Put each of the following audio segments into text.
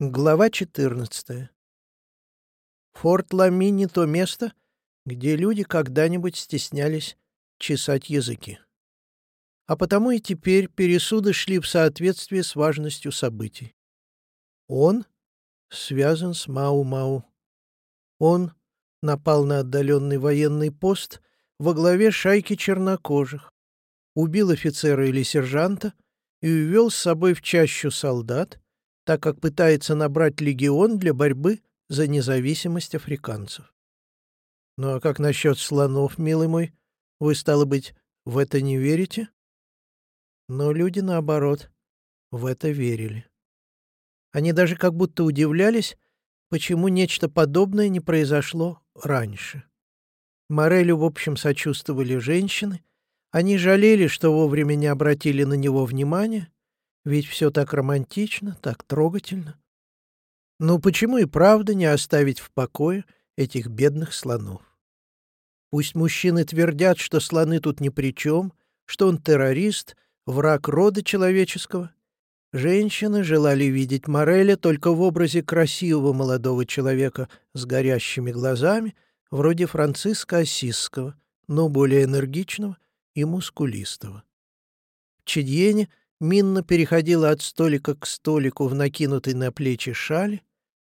Глава 14. Форт Лами не то место, где люди когда-нибудь стеснялись чесать языки. А потому и теперь пересуды шли в соответствии с важностью событий. Он связан с Мау-Мау. Он напал на отдаленный военный пост во главе шайки чернокожих, убил офицера или сержанта и увел с собой в чащу солдат, так как пытается набрать легион для борьбы за независимость африканцев. Ну а как насчет слонов, милый мой? Вы, стало быть, в это не верите? Но люди, наоборот, в это верили. Они даже как будто удивлялись, почему нечто подобное не произошло раньше. Морелю, в общем, сочувствовали женщины, они жалели, что вовремя не обратили на него внимания, ведь все так романтично, так трогательно. Ну почему и правда не оставить в покое этих бедных слонов? Пусть мужчины твердят, что слоны тут ни при чем, что он террорист, враг рода человеческого. Женщины желали видеть Мореля только в образе красивого молодого человека с горящими глазами, вроде Франциска Осисского, но более энергичного и мускулистого. В Чедьене Минна переходила от столика к столику в накинутой на плечи шали,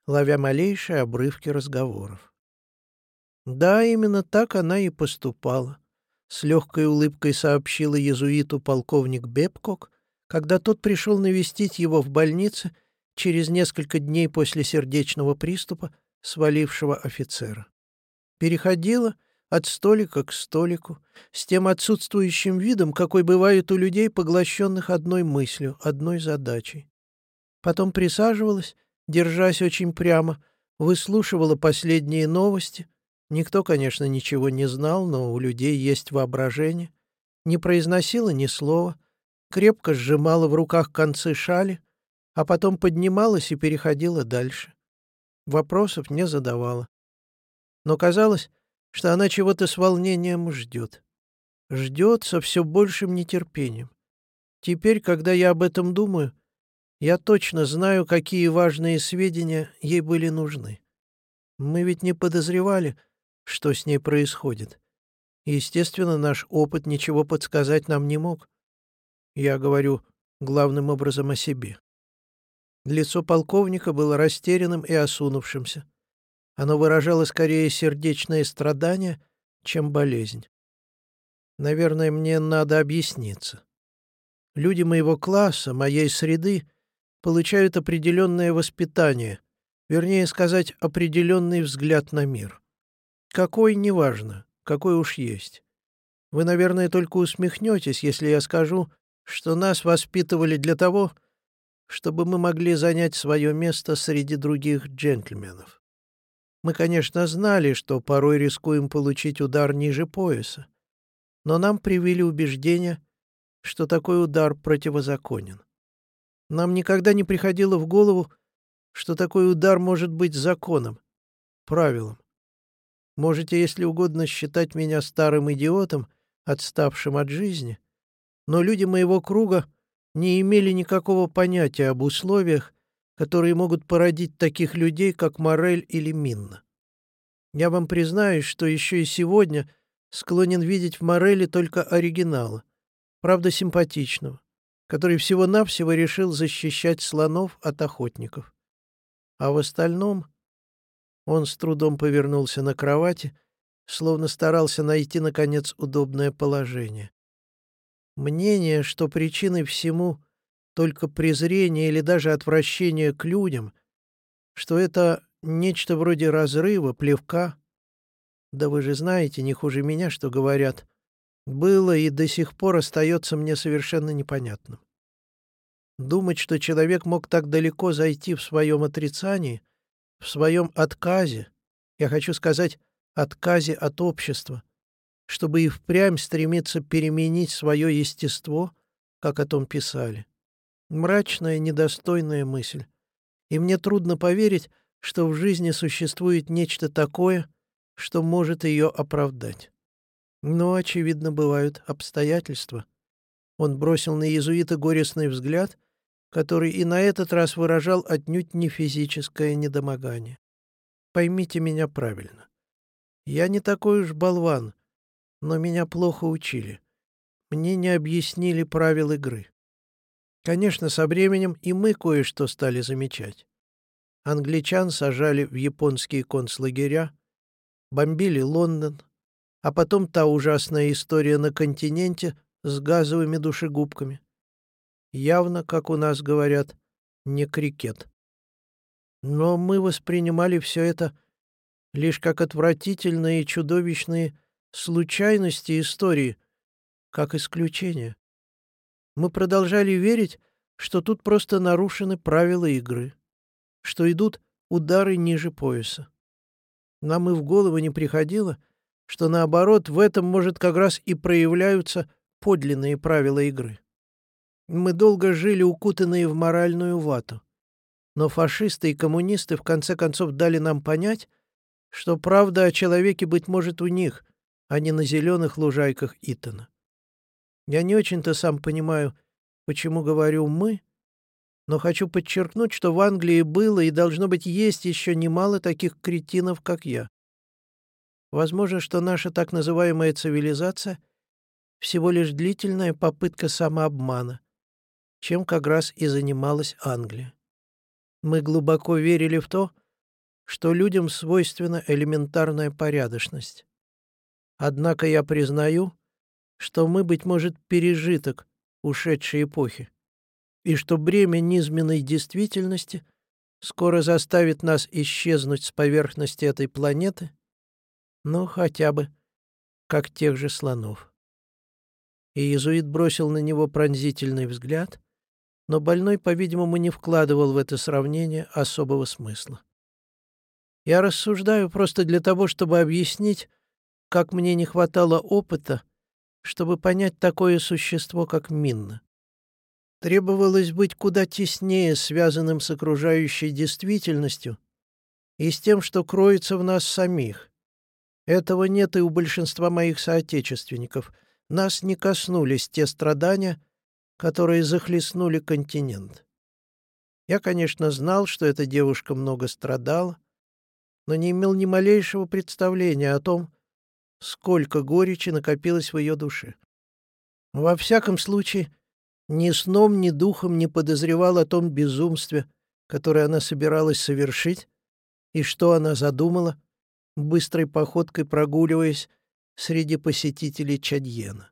ловя малейшие обрывки разговоров. Да, именно так она и поступала. С легкой улыбкой сообщила езуиту полковник Бепкок, когда тот пришел навестить его в больнице через несколько дней после сердечного приступа свалившего офицера. Переходила от столика к столику, с тем отсутствующим видом, какой бывает у людей, поглощенных одной мыслью, одной задачей. Потом присаживалась, держась очень прямо, выслушивала последние новости. Никто, конечно, ничего не знал, но у людей есть воображение. Не произносила ни слова, крепко сжимала в руках концы шали, а потом поднималась и переходила дальше. Вопросов не задавала. Но казалось, что она чего-то с волнением ждет. Ждет со все большим нетерпением. Теперь, когда я об этом думаю, я точно знаю, какие важные сведения ей были нужны. Мы ведь не подозревали, что с ней происходит. Естественно, наш опыт ничего подсказать нам не мог. Я говорю главным образом о себе. Лицо полковника было растерянным и осунувшимся. Оно выражало скорее сердечное страдание, чем болезнь. Наверное, мне надо объясниться. Люди моего класса, моей среды, получают определенное воспитание, вернее сказать, определенный взгляд на мир. Какой, неважно, какой уж есть. Вы, наверное, только усмехнетесь, если я скажу, что нас воспитывали для того, чтобы мы могли занять свое место среди других джентльменов. Мы, конечно, знали, что порой рискуем получить удар ниже пояса, но нам привили убеждение, что такой удар противозаконен. Нам никогда не приходило в голову, что такой удар может быть законом, правилом. Можете, если угодно, считать меня старым идиотом, отставшим от жизни, но люди моего круга не имели никакого понятия об условиях, которые могут породить таких людей, как Морель или Минна. Я вам признаюсь, что еще и сегодня склонен видеть в Мореле только оригинала, правда симпатичного, который всего-навсего решил защищать слонов от охотников. А в остальном он с трудом повернулся на кровати, словно старался найти, наконец, удобное положение. Мнение, что причиной всему только презрение или даже отвращение к людям, что это нечто вроде разрыва, плевка. Да вы же знаете, не хуже меня, что говорят. Было и до сих пор остается мне совершенно непонятным. Думать, что человек мог так далеко зайти в своем отрицании, в своем отказе, я хочу сказать, отказе от общества, чтобы и впрямь стремиться переменить свое естество, как о том писали. Мрачная, недостойная мысль. И мне трудно поверить, что в жизни существует нечто такое, что может ее оправдать. Но, очевидно, бывают обстоятельства. Он бросил на иезуита горестный взгляд, который и на этот раз выражал отнюдь не физическое недомогание. Поймите меня правильно. Я не такой уж болван, но меня плохо учили. Мне не объяснили правил игры. Конечно, со временем и мы кое-что стали замечать. Англичан сажали в японские концлагеря, бомбили Лондон, а потом та ужасная история на континенте с газовыми душегубками. Явно, как у нас говорят, не крикет. Но мы воспринимали все это лишь как отвратительные и чудовищные случайности истории, как исключение. Мы продолжали верить, что тут просто нарушены правила игры, что идут удары ниже пояса. Нам и в голову не приходило, что наоборот в этом, может, как раз и проявляются подлинные правила игры. Мы долго жили укутанные в моральную вату. Но фашисты и коммунисты в конце концов дали нам понять, что правда о человеке, быть может, у них, а не на зеленых лужайках Итона. Я не очень-то сам понимаю, почему говорю «мы», но хочу подчеркнуть, что в Англии было и, должно быть, есть еще немало таких кретинов, как я. Возможно, что наша так называемая цивилизация — всего лишь длительная попытка самообмана, чем как раз и занималась Англия. Мы глубоко верили в то, что людям свойственна элементарная порядочность. Однако я признаю, что мы, быть может, пережиток ушедшей эпохи, и что бремя низменной действительности скоро заставит нас исчезнуть с поверхности этой планеты, ну, хотя бы, как тех же слонов. И иезуит бросил на него пронзительный взгляд, но больной, по-видимому, не вкладывал в это сравнение особого смысла. Я рассуждаю просто для того, чтобы объяснить, как мне не хватало опыта, чтобы понять такое существо, как Минна. Требовалось быть куда теснее связанным с окружающей действительностью и с тем, что кроется в нас самих. Этого нет и у большинства моих соотечественников. Нас не коснулись те страдания, которые захлестнули континент. Я, конечно, знал, что эта девушка много страдала, но не имел ни малейшего представления о том, сколько горечи накопилось в ее душе. Во всяком случае, ни сном, ни духом не подозревал о том безумстве, которое она собиралась совершить, и что она задумала, быстрой походкой прогуливаясь среди посетителей Чадьена.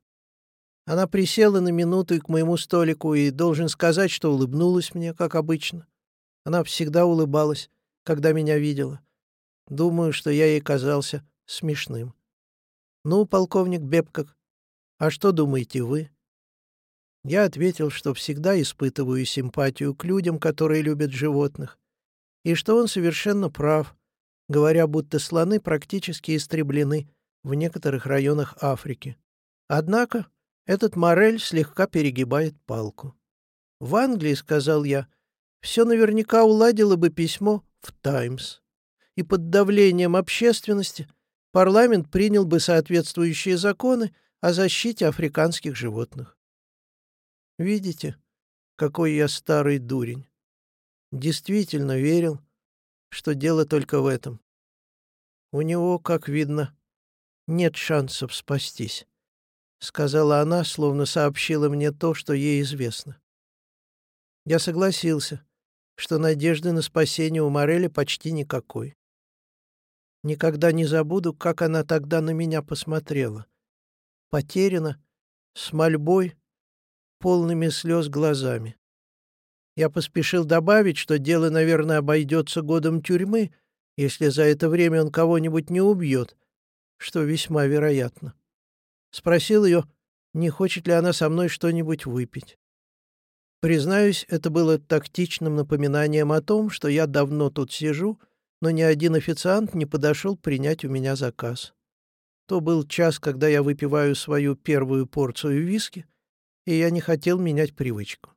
Она присела на минуту к моему столику и должен сказать, что улыбнулась мне, как обычно. Она всегда улыбалась, когда меня видела. Думаю, что я ей казался смешным. «Ну, полковник Бебкок, а что думаете вы?» Я ответил, что всегда испытываю симпатию к людям, которые любят животных, и что он совершенно прав, говоря, будто слоны практически истреблены в некоторых районах Африки. Однако этот Морель слегка перегибает палку. В Англии, сказал я, все наверняка уладило бы письмо в «Таймс», и под давлением общественности парламент принял бы соответствующие законы о защите африканских животных. Видите, какой я старый дурень. Действительно верил, что дело только в этом. У него, как видно, нет шансов спастись. — сказала она, словно сообщила мне то, что ей известно. Я согласился, что надежды на спасение у Морели почти никакой. Никогда не забуду, как она тогда на меня посмотрела. Потеряна, с мольбой, полными слез глазами. Я поспешил добавить, что дело, наверное, обойдется годом тюрьмы, если за это время он кого-нибудь не убьет, что весьма вероятно. Спросил ее, не хочет ли она со мной что-нибудь выпить. Признаюсь, это было тактичным напоминанием о том, что я давно тут сижу, но ни один официант не подошел принять у меня заказ. То был час, когда я выпиваю свою первую порцию виски, и я не хотел менять привычку.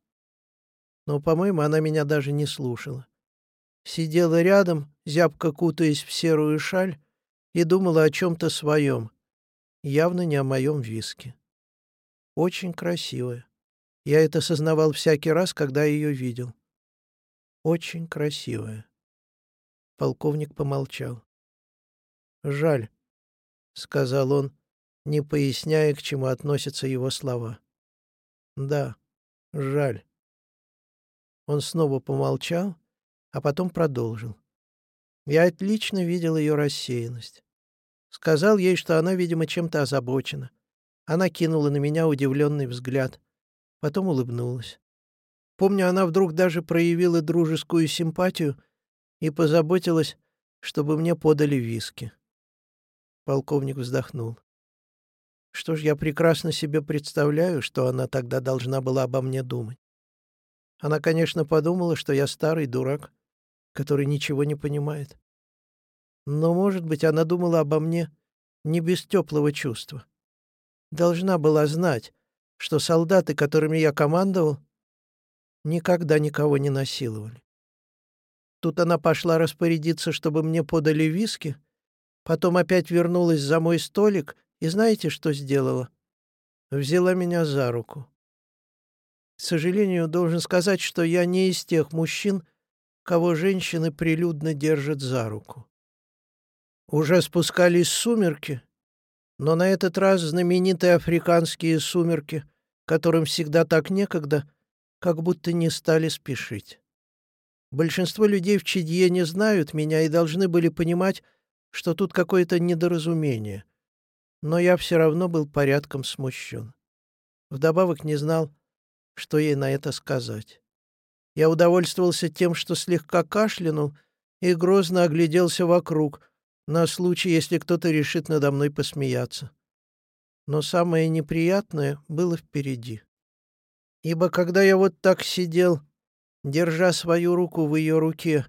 Но, по-моему, она меня даже не слушала. Сидела рядом, зябко кутаясь в серую шаль, и думала о чем-то своем, явно не о моем виске. Очень красивая. Я это сознавал всякий раз, когда ее видел. Очень красивая. Полковник помолчал. «Жаль», — сказал он, не поясняя, к чему относятся его слова. «Да, жаль». Он снова помолчал, а потом продолжил. Я отлично видел ее рассеянность. Сказал ей, что она, видимо, чем-то озабочена. Она кинула на меня удивленный взгляд. Потом улыбнулась. Помню, она вдруг даже проявила дружескую симпатию и позаботилась, чтобы мне подали виски. Полковник вздохнул. Что ж, я прекрасно себе представляю, что она тогда должна была обо мне думать. Она, конечно, подумала, что я старый дурак, который ничего не понимает. Но, может быть, она думала обо мне не без теплого чувства. Должна была знать, что солдаты, которыми я командовал, никогда никого не насиловали. Тут она пошла распорядиться, чтобы мне подали виски, потом опять вернулась за мой столик и знаете, что сделала? Взяла меня за руку. К сожалению, должен сказать, что я не из тех мужчин, кого женщины прилюдно держат за руку. Уже спускались сумерки, но на этот раз знаменитые африканские сумерки, которым всегда так некогда, как будто не стали спешить. Большинство людей в Чидье не знают меня и должны были понимать, что тут какое-то недоразумение. Но я все равно был порядком смущен. Вдобавок не знал, что ей на это сказать. Я удовольствовался тем, что слегка кашлянул и грозно огляделся вокруг, на случай, если кто-то решит надо мной посмеяться. Но самое неприятное было впереди. Ибо когда я вот так сидел, держа свою руку в ее руке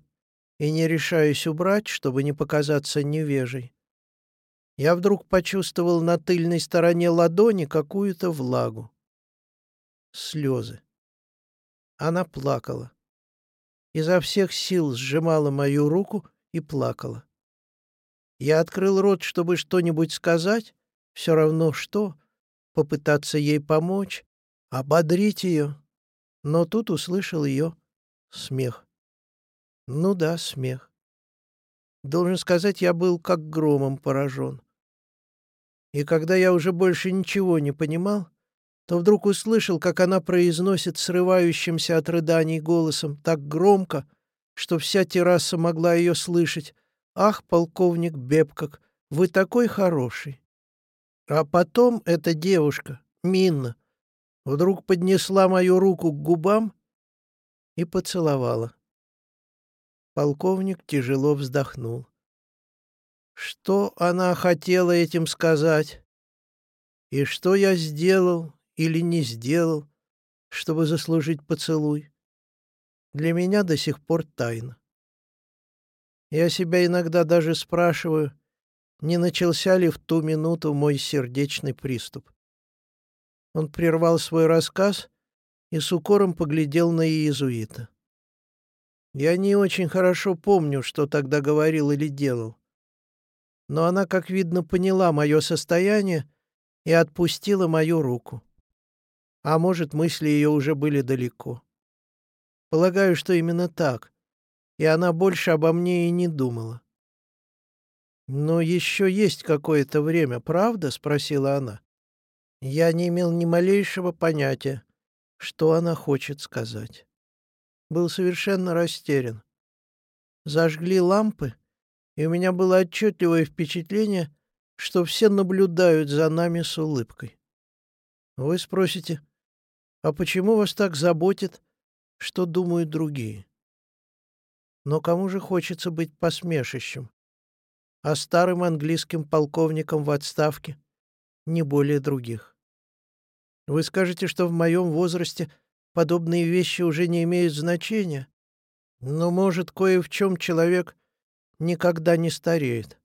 и не решаюсь убрать, чтобы не показаться невежей, я вдруг почувствовал на тыльной стороне ладони какую-то влагу. Слезы. Она плакала. Изо всех сил сжимала мою руку и плакала. Я открыл рот, чтобы что-нибудь сказать, все равно что, попытаться ей помочь, ободрить ее. Но тут услышал ее смех. Ну да, смех. Должен сказать, я был как громом поражен. И когда я уже больше ничего не понимал, то вдруг услышал, как она произносит срывающимся от рыданий голосом так громко, что вся терраса могла ее слышать. «Ах, полковник Бебкак, вы такой хороший!» А потом эта девушка, Минна, вдруг поднесла мою руку к губам и поцеловала. Полковник тяжело вздохнул. Что она хотела этим сказать? И что я сделал, или не сделал, чтобы заслужить поцелуй, для меня до сих пор тайна. Я себя иногда даже спрашиваю, не начался ли в ту минуту мой сердечный приступ. Он прервал свой рассказ и с укором поглядел на иезуита. Я не очень хорошо помню, что тогда говорил или делал. Но она, как видно, поняла мое состояние и отпустила мою руку. А может, мысли ее уже были далеко. Полагаю, что именно так. И она больше обо мне и не думала. «Но еще есть какое-то время, правда?» — спросила она. Я не имел ни малейшего понятия, что она хочет сказать. Был совершенно растерян. Зажгли лампы, и у меня было отчетливое впечатление, что все наблюдают за нами с улыбкой. Вы спросите, а почему вас так заботит, что думают другие? Но кому же хочется быть посмешищем? А старым английским полковником в отставке не более других. Вы скажете, что в моем возрасте подобные вещи уже не имеют значения, но, может, кое в чем человек никогда не стареет.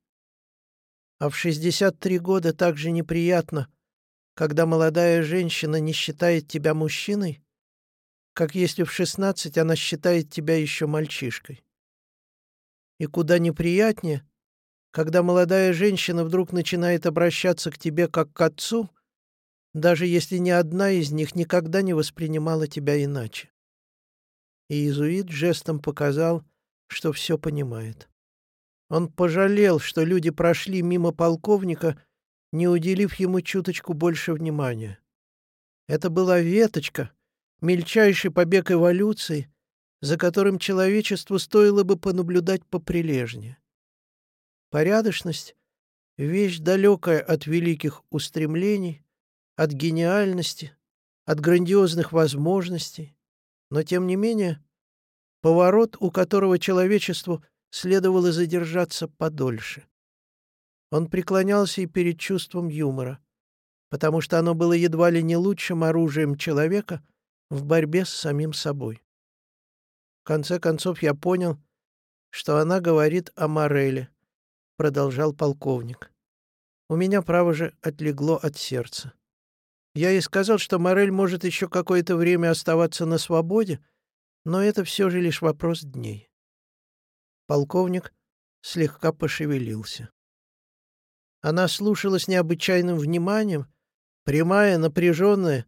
А в 63 года так же неприятно — когда молодая женщина не считает тебя мужчиной, как если в шестнадцать она считает тебя еще мальчишкой. И куда неприятнее, когда молодая женщина вдруг начинает обращаться к тебе как к отцу даже если ни одна из них никогда не воспринимала тебя иначе. И иезуит жестом показал, что все понимает. Он пожалел, что люди прошли мимо полковника, не уделив ему чуточку больше внимания. Это была веточка, мельчайший побег эволюции, за которым человечеству стоило бы понаблюдать поприлежнее. Порядочность — вещь далекая от великих устремлений, от гениальности, от грандиозных возможностей, но, тем не менее, поворот, у которого человечеству следовало задержаться подольше. Он преклонялся и перед чувством юмора, потому что оно было едва ли не лучшим оружием человека в борьбе с самим собой. В конце концов я понял, что она говорит о Мореле, продолжал полковник. У меня, право же, отлегло от сердца. Я ей сказал, что Морель может еще какое-то время оставаться на свободе, но это все же лишь вопрос дней. Полковник слегка пошевелился. Она слушала с необычайным вниманием, прямая, напряженная,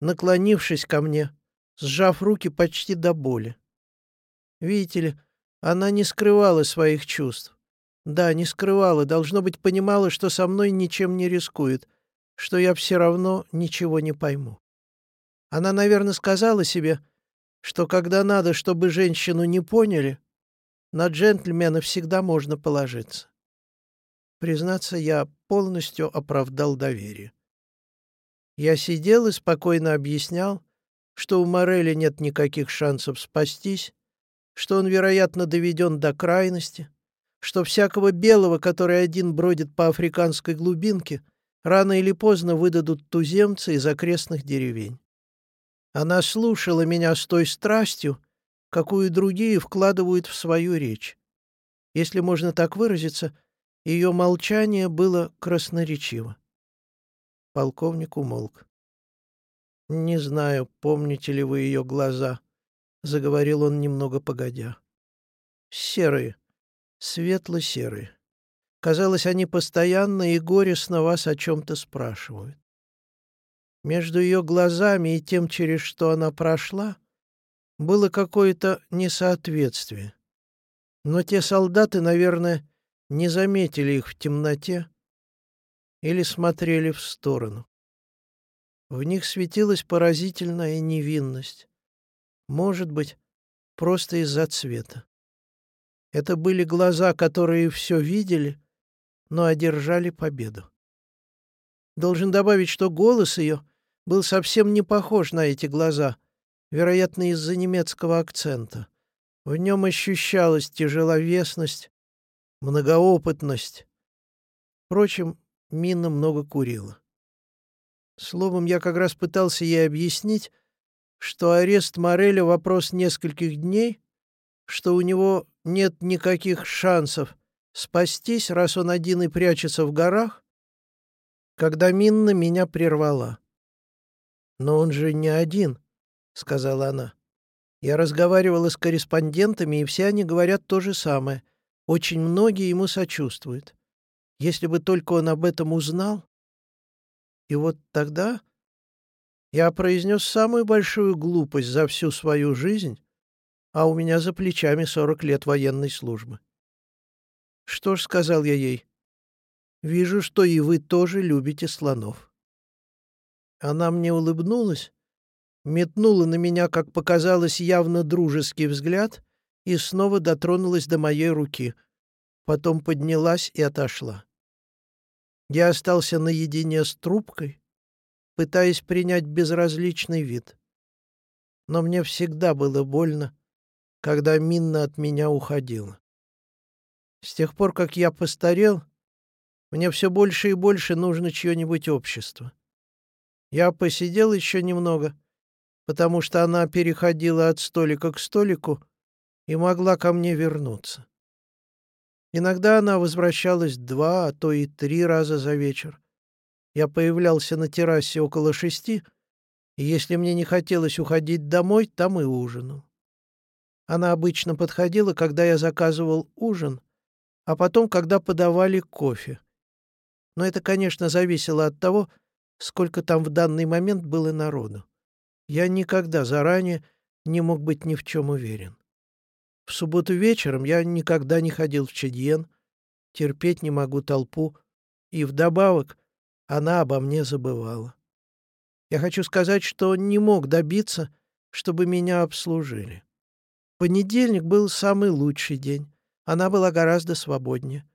наклонившись ко мне, сжав руки почти до боли. Видите ли, она не скрывала своих чувств. Да, не скрывала, должно быть, понимала, что со мной ничем не рискует, что я все равно ничего не пойму. Она, наверное, сказала себе, что когда надо, чтобы женщину не поняли, на джентльмена всегда можно положиться. Признаться, я полностью оправдал доверие. Я сидел и спокойно объяснял, что у Морели нет никаких шансов спастись, что он, вероятно, доведен до крайности, что всякого белого, который один бродит по африканской глубинке, рано или поздно выдадут туземцы из окрестных деревень. Она слушала меня с той страстью, какую другие вкладывают в свою речь. Если можно так выразиться, ее молчание было красноречиво. Полковник умолк. «Не знаю, помните ли вы ее глаза», — заговорил он немного погодя. «Серые, светло-серые. Казалось, они постоянно и горестно вас о чем-то спрашивают. Между ее глазами и тем, через что она прошла, было какое-то несоответствие. Но те солдаты, наверное, не заметили их в темноте или смотрели в сторону. В них светилась поразительная невинность. Может быть, просто из-за цвета. Это были глаза, которые все видели, но одержали победу. Должен добавить, что голос ее был совсем не похож на эти глаза, вероятно, из-за немецкого акцента. В нем ощущалась тяжеловесность, многоопытность. Впрочем, Мина много курила. Словом, я как раз пытался ей объяснить, что арест Мореля — вопрос нескольких дней, что у него нет никаких шансов спастись, раз он один и прячется в горах, когда Минна меня прервала. «Но он же не один», — сказала она. «Я разговаривала с корреспондентами, и все они говорят то же самое. Очень многие ему сочувствуют. Если бы только он об этом узнал...» И вот тогда я произнес самую большую глупость за всю свою жизнь, а у меня за плечами сорок лет военной службы. «Что ж», — сказал я ей, — «вижу, что и вы тоже любите слонов». Она мне улыбнулась, метнула на меня, как показалось, явно дружеский взгляд и снова дотронулась до моей руки, потом поднялась и отошла. Я остался наедине с трубкой, пытаясь принять безразличный вид. Но мне всегда было больно, когда Минна от меня уходила. С тех пор, как я постарел, мне все больше и больше нужно чье-нибудь общество. Я посидел еще немного, потому что она переходила от столика к столику и могла ко мне вернуться. Иногда она возвращалась два, а то и три раза за вечер. Я появлялся на террасе около шести, и если мне не хотелось уходить домой, там и ужинал. Она обычно подходила, когда я заказывал ужин, а потом, когда подавали кофе. Но это, конечно, зависело от того, сколько там в данный момент было народу. Я никогда заранее не мог быть ни в чем уверен. В субботу вечером я никогда не ходил в Чедьен, терпеть не могу толпу, и вдобавок она обо мне забывала. Я хочу сказать, что не мог добиться, чтобы меня обслужили. Понедельник был самый лучший день. Она была гораздо свободнее.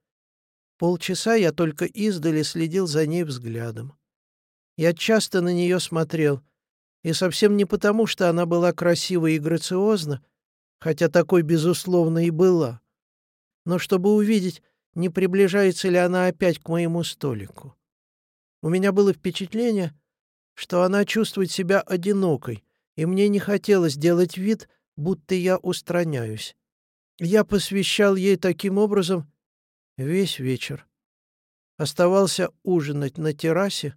Полчаса я только издали следил за ней взглядом. Я часто на нее смотрел, и совсем не потому, что она была красива и грациозна, хотя такой, безусловно, и была, но чтобы увидеть, не приближается ли она опять к моему столику. У меня было впечатление, что она чувствует себя одинокой, и мне не хотелось делать вид, будто я устраняюсь. Я посвящал ей таким образом весь вечер. Оставался ужинать на террасе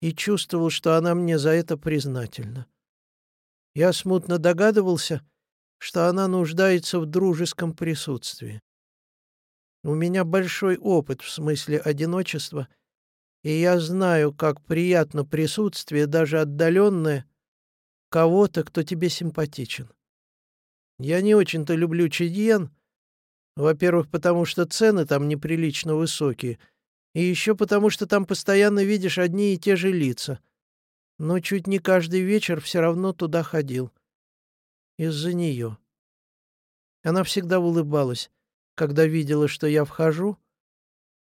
и чувствовал, что она мне за это признательна. Я смутно догадывался, что она нуждается в дружеском присутствии. У меня большой опыт в смысле одиночества, и я знаю, как приятно присутствие, даже отдаленное, кого-то, кто тебе симпатичен. Я не очень-то люблю Чидьен, во-первых, потому что цены там неприлично высокие, и еще потому, что там постоянно видишь одни и те же лица. Но чуть не каждый вечер все равно туда ходил. Из-за нее. Она всегда улыбалась, когда видела, что я вхожу.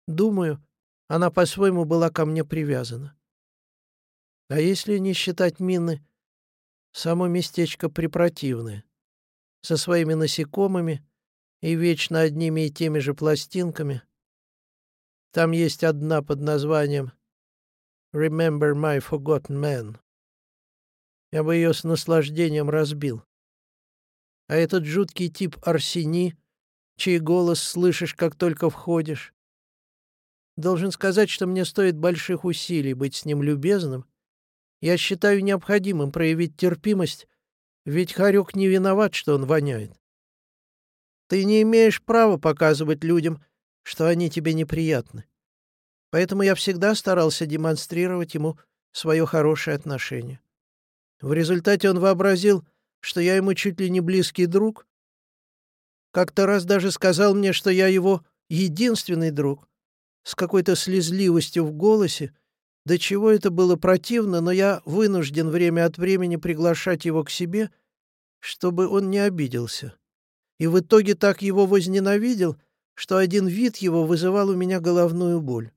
Думаю, она по-своему была ко мне привязана. А если не считать мины, само местечко препротивное, со своими насекомыми и вечно одними и теми же пластинками. Там есть одна под названием «Remember my forgotten man». Я бы ее с наслаждением разбил. А этот жуткий тип Арсени, чей голос слышишь, как только входишь. Должен сказать, что мне стоит больших усилий быть с ним любезным. Я считаю необходимым проявить терпимость, ведь Харек не виноват, что он воняет. Ты не имеешь права показывать людям, что они тебе неприятны. Поэтому я всегда старался демонстрировать ему свое хорошее отношение. В результате он вообразил, что я ему чуть ли не близкий друг. Как-то раз даже сказал мне, что я его единственный друг, с какой-то слезливостью в голосе. До чего это было противно, но я вынужден время от времени приглашать его к себе, чтобы он не обиделся. И в итоге так его возненавидел, что один вид его вызывал у меня головную боль.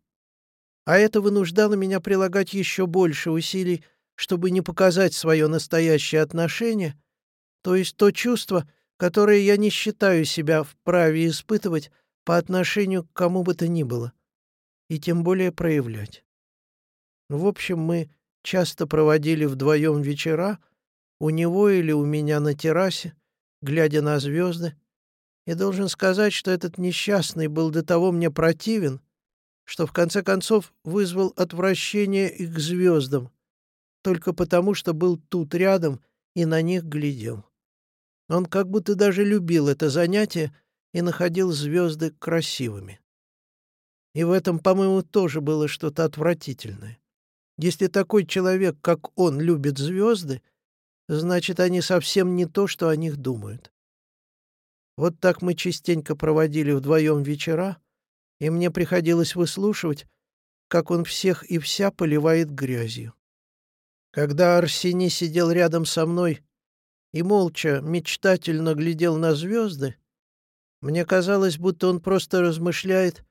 А это вынуждало меня прилагать еще больше усилий, чтобы не показать свое настоящее отношение — то есть то чувство, которое я не считаю себя вправе испытывать по отношению к кому бы то ни было, и тем более проявлять. В общем, мы часто проводили вдвоем вечера, у него или у меня на террасе, глядя на звезды, и должен сказать, что этот несчастный был до того мне противен, что в конце концов вызвал отвращение и к звездам, только потому, что был тут рядом и на них глядел. Он как будто даже любил это занятие и находил звезды красивыми. И в этом, по-моему, тоже было что-то отвратительное. Если такой человек, как он, любит звезды, значит, они совсем не то, что о них думают. Вот так мы частенько проводили вдвоем вечера, и мне приходилось выслушивать, как он всех и вся поливает грязью. Когда Арсений сидел рядом со мной и молча, мечтательно глядел на звезды, мне казалось, будто он просто размышляет,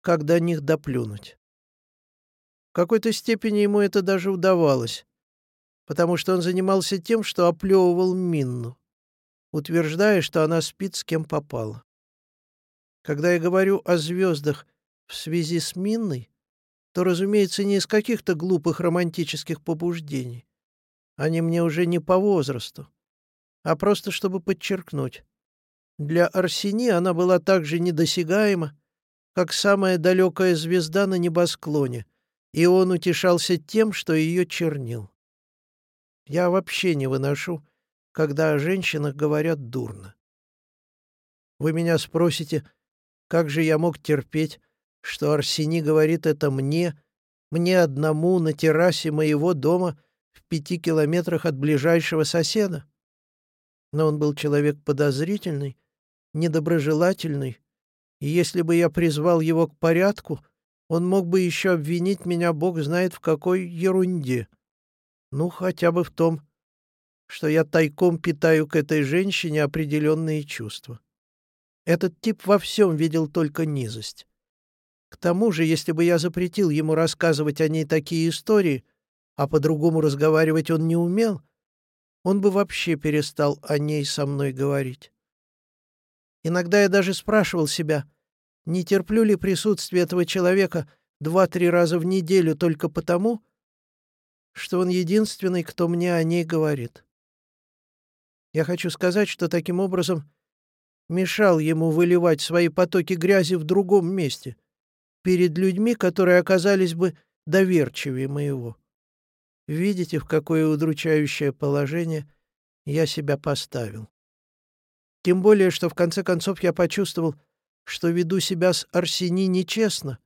как до них доплюнуть. Какой-то степени ему это даже удавалось, потому что он занимался тем, что оплевывал Минну, утверждая, что она спит с кем попало. Когда я говорю о звездах в связи с Минной, то, разумеется, не из каких-то глупых романтических побуждений. Они мне уже не по возрасту а просто чтобы подчеркнуть. Для Арсени она была так же недосягаема, как самая далекая звезда на небосклоне, и он утешался тем, что ее чернил. Я вообще не выношу, когда о женщинах говорят дурно. Вы меня спросите, как же я мог терпеть, что Арсени говорит это мне, Мне одному на террасе моего дома в пяти километрах от ближайшего соседа. Но он был человек подозрительный, недоброжелательный, и если бы я призвал его к порядку, он мог бы еще обвинить меня, бог знает в какой ерунде. Ну, хотя бы в том, что я тайком питаю к этой женщине определенные чувства. Этот тип во всем видел только низость. К тому же, если бы я запретил ему рассказывать о ней такие истории, а по-другому разговаривать он не умел, он бы вообще перестал о ней со мной говорить. Иногда я даже спрашивал себя, не терплю ли присутствие этого человека два-три раза в неделю только потому, что он единственный, кто мне о ней говорит. Я хочу сказать, что таким образом мешал ему выливать свои потоки грязи в другом месте, перед людьми, которые оказались бы доверчивее моего. Видите, в какое удручающее положение я себя поставил. Тем более, что в конце концов я почувствовал, что веду себя с Арсени нечестно,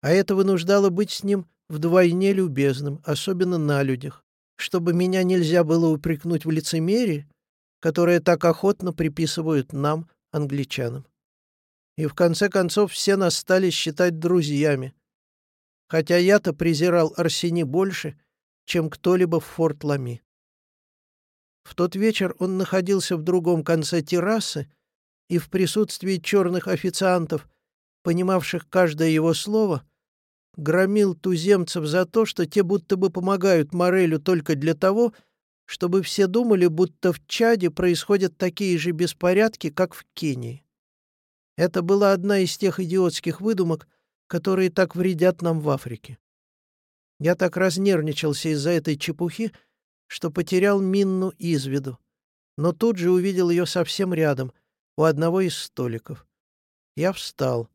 а это вынуждало быть с ним вдвойне любезным, особенно на людях, чтобы меня нельзя было упрекнуть в лицемерии, которое так охотно приписывают нам, англичанам и в конце концов все нас стали считать друзьями. Хотя я-то презирал Арсени больше, чем кто-либо в Форт Лами. В тот вечер он находился в другом конце террасы и в присутствии черных официантов, понимавших каждое его слово, громил туземцев за то, что те будто бы помогают Морелю только для того, чтобы все думали, будто в Чаде происходят такие же беспорядки, как в Кении. Это была одна из тех идиотских выдумок, которые так вредят нам в Африке. Я так разнервничался из-за этой чепухи, что потерял Минну из виду, но тут же увидел ее совсем рядом, у одного из столиков. Я встал.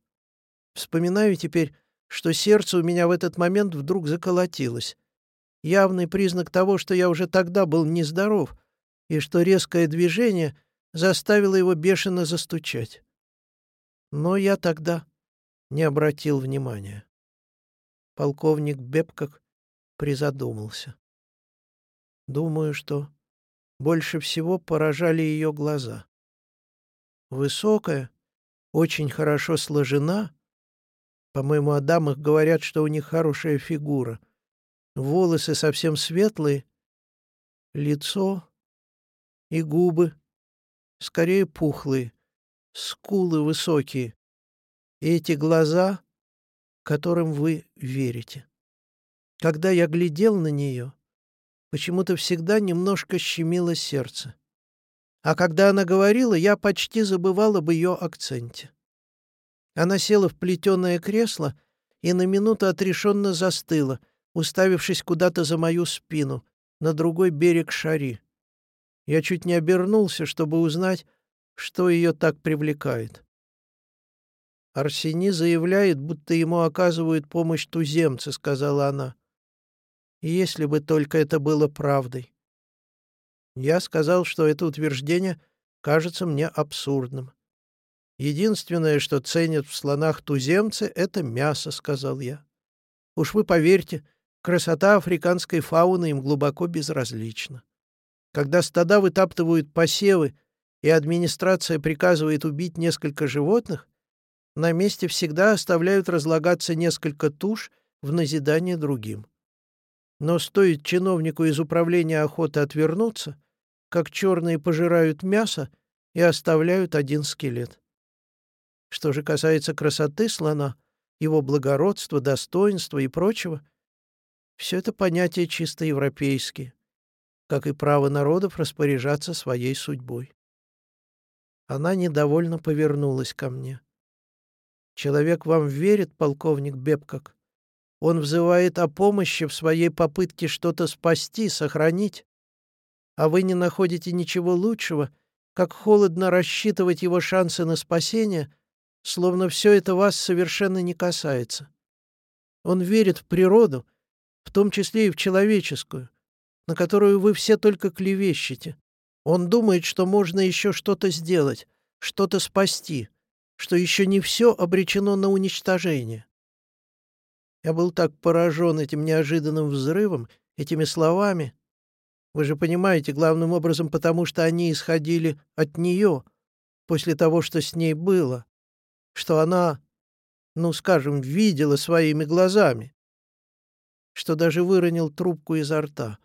Вспоминаю теперь, что сердце у меня в этот момент вдруг заколотилось. Явный признак того, что я уже тогда был нездоров, и что резкое движение заставило его бешено застучать. Но я тогда не обратил внимания. Полковник Бепкок призадумался. Думаю, что больше всего поражали ее глаза. Высокая, очень хорошо сложена. По-моему, о дамах говорят, что у них хорошая фигура. Волосы совсем светлые, лицо и губы скорее пухлые скулы высокие, и эти глаза, которым вы верите. Когда я глядел на нее, почему-то всегда немножко щемило сердце. А когда она говорила, я почти забывал об ее акценте. Она села в плетеное кресло и на минуту отрешенно застыла, уставившись куда-то за мою спину, на другой берег Шари. Я чуть не обернулся, чтобы узнать, что ее так привлекает? Арсени заявляет, будто ему оказывают помощь туземцы, сказала она. Если бы только это было правдой. Я сказал, что это утверждение кажется мне абсурдным. Единственное, что ценят в слонах туземцы, — это мясо, — сказал я. Уж вы поверьте, красота африканской фауны им глубоко безразлична. Когда стада вытаптывают посевы и администрация приказывает убить несколько животных, на месте всегда оставляют разлагаться несколько туш в назидание другим. Но стоит чиновнику из управления охоты отвернуться, как черные пожирают мясо и оставляют один скелет. Что же касается красоты слона, его благородства, достоинства и прочего, все это понятия чисто европейские, как и право народов распоряжаться своей судьбой. Она недовольно повернулась ко мне. «Человек вам верит, полковник Бебкак? Он взывает о помощи в своей попытке что-то спасти, сохранить. А вы не находите ничего лучшего, как холодно рассчитывать его шансы на спасение, словно все это вас совершенно не касается. Он верит в природу, в том числе и в человеческую, на которую вы все только клевещете. Он думает, что можно еще что-то сделать, что-то спасти, что еще не все обречено на уничтожение. Я был так поражен этим неожиданным взрывом, этими словами. Вы же понимаете, главным образом потому, что они исходили от нее, после того, что с ней было, что она, ну, скажем, видела своими глазами, что даже выронил трубку изо рта.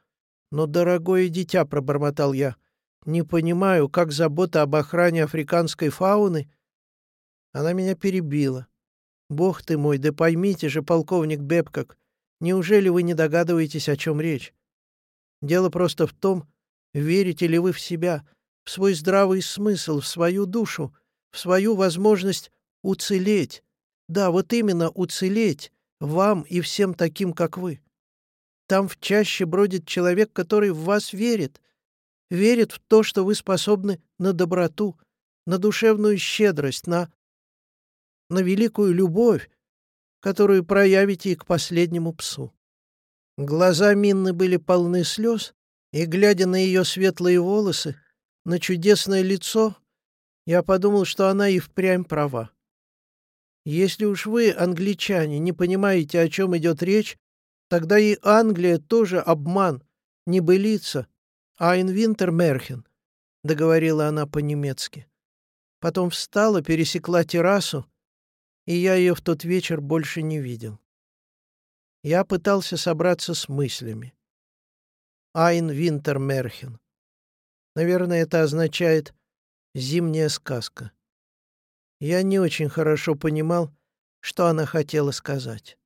Но, дорогое дитя, — пробормотал я, — не понимаю, как забота об охране африканской фауны... Она меня перебила. Бог ты мой, да поймите же, полковник Бебкак, неужели вы не догадываетесь, о чем речь? Дело просто в том, верите ли вы в себя, в свой здравый смысл, в свою душу, в свою возможность уцелеть. Да, вот именно уцелеть вам и всем таким, как вы. Там в чаще бродит человек, который в вас верит, верит в то, что вы способны на доброту, на душевную щедрость, на... на великую любовь, которую проявите и к последнему псу. Глаза Минны были полны слез, и, глядя на ее светлые волосы, на чудесное лицо, я подумал, что она и впрямь права. Если уж вы, англичане, не понимаете, о чем идет речь, Тогда и Англия тоже обман, небылица, а инвинтер Мерхен, — договорила она по-немецки. Потом встала, пересекла террасу, и я ее в тот вечер больше не видел. Я пытался собраться с мыслями. Айн Винтер Мерхен. Наверное, это означает «зимняя сказка». Я не очень хорошо понимал, что она хотела сказать.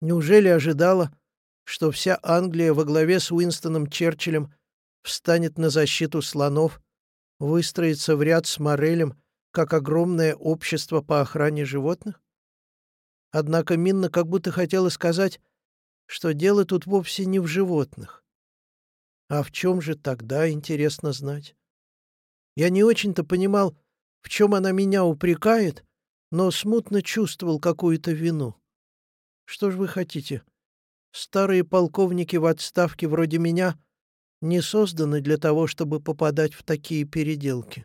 Неужели ожидала, что вся Англия во главе с Уинстоном Черчиллем встанет на защиту слонов, выстроится в ряд с Морелем, как огромное общество по охране животных? Однако Минна как будто хотела сказать, что дело тут вовсе не в животных. А в чем же тогда, интересно знать? Я не очень-то понимал, в чем она меня упрекает, но смутно чувствовал какую-то вину. Что ж вы хотите? Старые полковники в отставке вроде меня не созданы для того, чтобы попадать в такие переделки.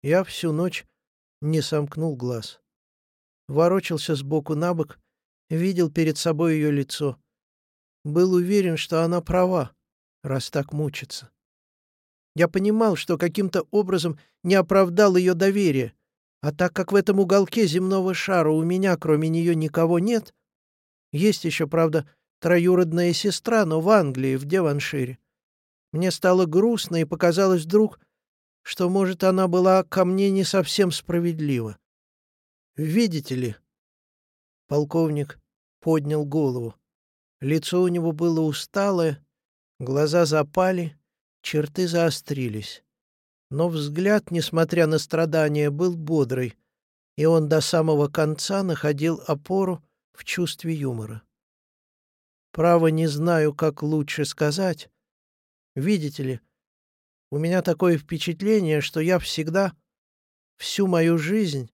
Я всю ночь не сомкнул глаз. Ворочался сбоку на бок, видел перед собой ее лицо. Был уверен, что она права, раз так мучится. Я понимал, что каким-то образом не оправдал ее доверие, а так как в этом уголке земного шара у меня, кроме нее, никого нет, есть еще, правда, троюродная сестра, но в Англии, в Деваншире. Мне стало грустно и показалось вдруг, что, может, она была ко мне не совсем справедлива. Видите ли, полковник поднял голову. Лицо у него было усталое, глаза запали, черты заострились. Но взгляд, несмотря на страдания, был бодрый, и он до самого конца находил опору в чувстве юмора. Право не знаю, как лучше сказать. Видите ли, у меня такое впечатление, что я всегда, всю мою жизнь,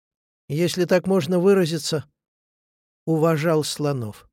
если так можно выразиться, уважал слонов.